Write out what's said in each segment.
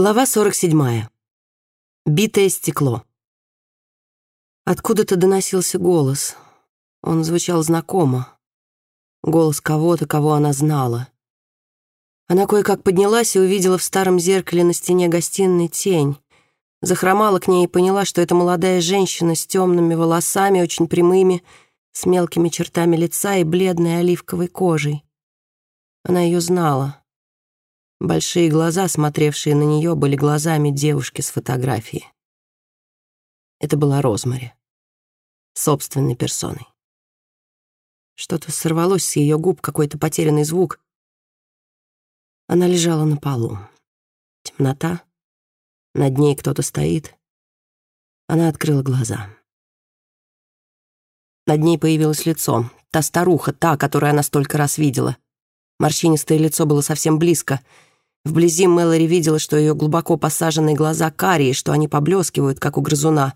Глава 47. Битое стекло. Откуда-то доносился голос. Он звучал знакомо. Голос кого-то, кого она знала. Она кое-как поднялась и увидела в старом зеркале на стене гостиной тень. Захромала к ней и поняла, что это молодая женщина с темными волосами, очень прямыми, с мелкими чертами лица и бледной оливковой кожей. Она ее знала. Большие глаза, смотревшие на нее, были глазами девушки с фотографии. Это была Розмари. Собственной персоной. Что-то сорвалось с ее губ, какой-то потерянный звук. Она лежала на полу. Темнота. Над ней кто-то стоит. Она открыла глаза. Над ней появилось лицо. Та старуха, та, которую она столько раз видела. Морщинистое лицо было совсем близко — Вблизи Мэлори видела, что ее глубоко посаженные глаза карие, что они поблескивают, как у грызуна.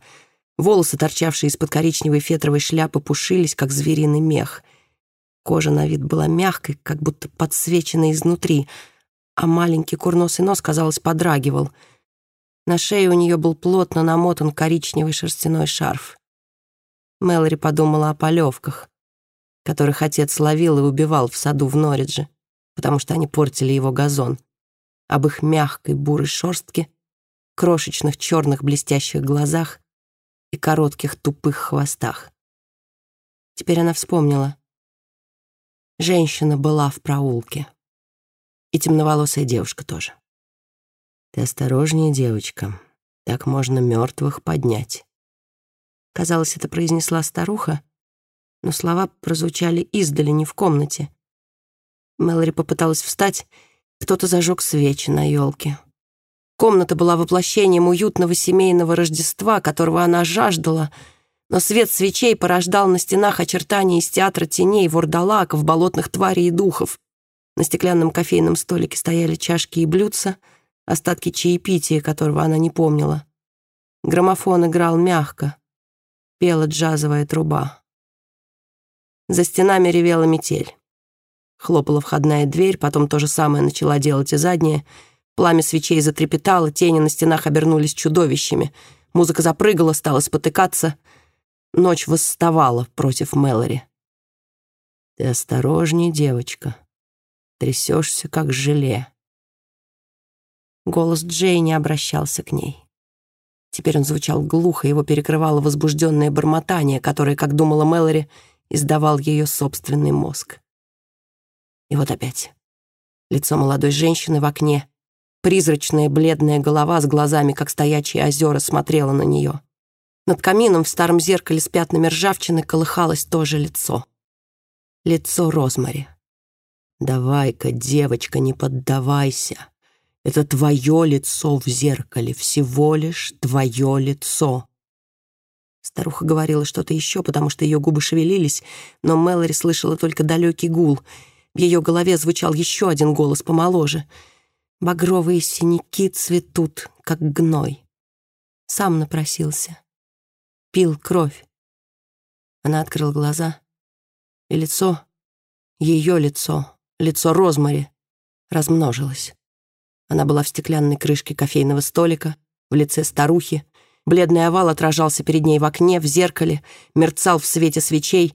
Волосы, торчавшие из-под коричневой фетровой шляпы, пушились, как звериный мех. Кожа на вид была мягкой, как будто подсвеченной изнутри, а маленький курносый нос, казалось, подрагивал. На шее у нее был плотно намотан коричневый шерстяной шарф. Мэлори подумала о полевках, которых отец ловил и убивал в саду в Норридже, потому что они портили его газон об их мягкой бурой шерстке, крошечных черных блестящих глазах и коротких тупых хвостах. Теперь она вспомнила. Женщина была в проулке. И темноволосая девушка тоже. «Ты осторожнее, девочка. Так можно мертвых поднять». Казалось, это произнесла старуха, но слова прозвучали издали, не в комнате. Мэлори попыталась встать кто-то зажег свечи на елке. Комната была воплощением уютного семейного Рождества, которого она жаждала, но свет свечей порождал на стенах очертания из театра теней, вурдалаков, болотных тварей и духов. На стеклянном кофейном столике стояли чашки и блюдца, остатки чаепития, которого она не помнила. Граммофон играл мягко, пела джазовая труба. За стенами ревела метель. Хлопала входная дверь, потом то же самое начала делать и задняя. Пламя свечей затрепетало, тени на стенах обернулись чудовищами. Музыка запрыгала, стала спотыкаться. Ночь восставала против Мэлори. «Ты осторожней, девочка. Трясешься, как желе». Голос Джейни обращался к ней. Теперь он звучал глухо, его перекрывало возбужденное бормотание, которое, как думала Мэлори, издавал ее собственный мозг. И вот опять. Лицо молодой женщины в окне. Призрачная бледная голова с глазами, как стоячие озера, смотрела на нее. Над камином в старом зеркале с пятнами ржавчины колыхалось тоже лицо. Лицо Розмари. «Давай-ка, девочка, не поддавайся. Это твое лицо в зеркале, всего лишь твое лицо». Старуха говорила что-то еще, потому что ее губы шевелились, но Мэлори слышала только далекий гул — в ее голове звучал еще один голос помоложе. «Багровые синяки цветут, как гной». Сам напросился. Пил кровь. Она открыла глаза, и лицо, ее лицо, лицо Розмари, размножилось. Она была в стеклянной крышке кофейного столика, в лице старухи. Бледный овал отражался перед ней в окне, в зеркале, мерцал в свете свечей.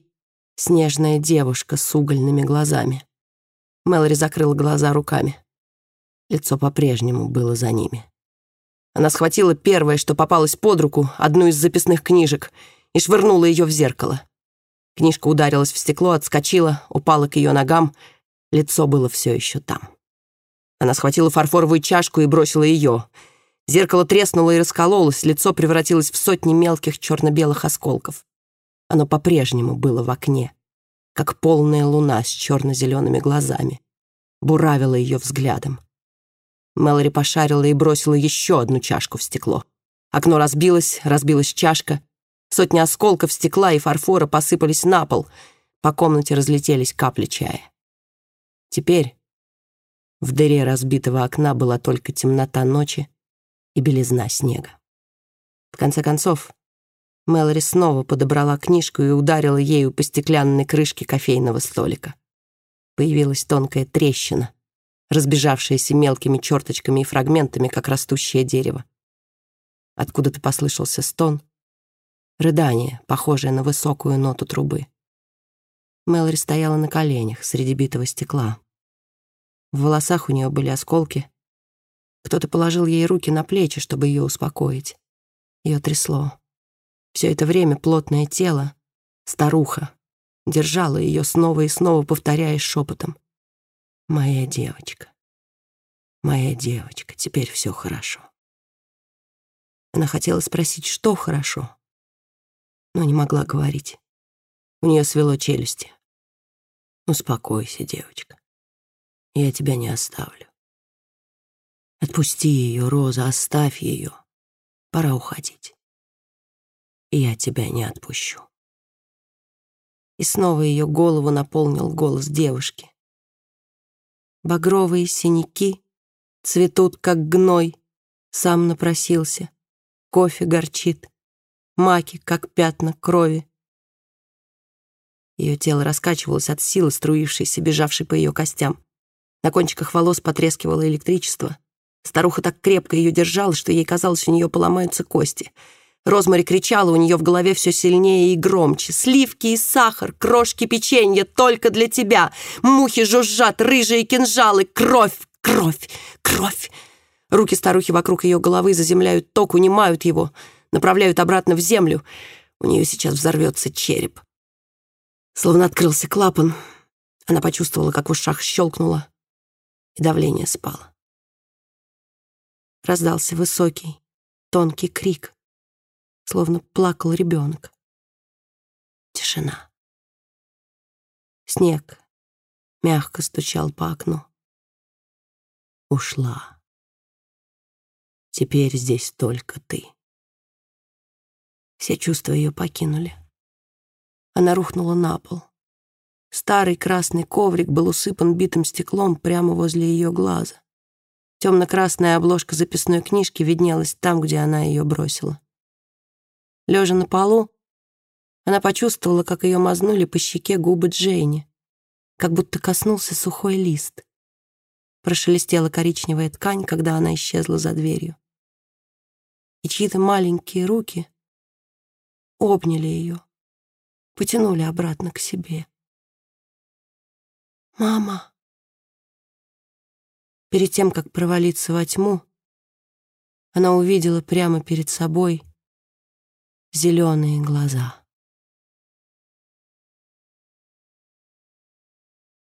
Снежная девушка с угольными глазами. Мэлори закрыла глаза руками. Лицо по-прежнему было за ними. Она схватила первое, что попалось под руку, одну из записных книжек, и швырнула ее в зеркало. Книжка ударилась в стекло, отскочила, упала к ее ногам. Лицо было все еще там. Она схватила фарфоровую чашку и бросила ее. Зеркало треснуло и раскололось, лицо превратилось в сотни мелких черно-белых осколков. Оно по-прежнему было в окне как полная луна с черно-зелеными глазами. Буравила ее взглядом. Мэлори пошарила и бросила еще одну чашку в стекло. Окно разбилось, разбилась чашка. Сотни осколков стекла и фарфора посыпались на пол. По комнате разлетелись капли чая. Теперь в дыре разбитого окна была только темнота ночи и белизна снега. В конце концов, Мэлори снова подобрала книжку и ударила ею по стеклянной крышке кофейного столика. Появилась тонкая трещина. разбежавшиеся мелкими черточками и фрагментами, как растущее дерево. Откуда-то послышался стон, рыдание, похожее на высокую ноту трубы. Мэлори стояла на коленях среди битого стекла. В волосах у нее были осколки. Кто-то положил ей руки на плечи, чтобы ее успокоить. Ее трясло. Все это время плотное тело, старуха, держала ее снова и снова, повторяя шепотом. «Моя девочка, моя девочка, теперь все хорошо». Она хотела спросить, что хорошо, но не могла говорить. У нее свело челюсти. «Успокойся, девочка. Я тебя не оставлю. Отпусти ее, Роза, оставь ее. Пора уходить. И я тебя не отпущу». И снова ее голову наполнил голос девушки. Багровые синяки цветут, как гной, сам напросился. Кофе горчит, маки, как пятна крови. Ее тело раскачивалось от силы, струившейся, бежавшей по ее костям. На кончиках волос потрескивало электричество. Старуха так крепко ее держала, что ей казалось, у нее поломаются кости — Розмари кричала у нее в голове все сильнее и громче. «Сливки и сахар, крошки печенья только для тебя! Мухи жужжат, рыжие кинжалы, кровь, кровь, кровь!» Руки старухи вокруг ее головы заземляют ток, унимают его, направляют обратно в землю. У нее сейчас взорвется череп. Словно открылся клапан. Она почувствовала, как в ушах щелкнуло, и давление спало. Раздался высокий, тонкий крик словно плакал ребенок. Тишина. Снег мягко стучал по окну. Ушла. Теперь здесь только ты. Все чувства ее покинули. Она рухнула на пол. Старый красный коврик был усыпан битым стеклом прямо возле ее глаза. Темно-красная обложка записной книжки виднелась там, где она ее бросила. Лежа на полу, она почувствовала, как ее мазнули по щеке губы Джейни, как будто коснулся сухой лист. Прошелестела коричневая ткань, когда она исчезла за дверью. И чьи-то маленькие руки обняли ее, потянули обратно к себе. «Мама!» Перед тем, как провалиться во тьму, она увидела прямо перед собой зеленые глаза.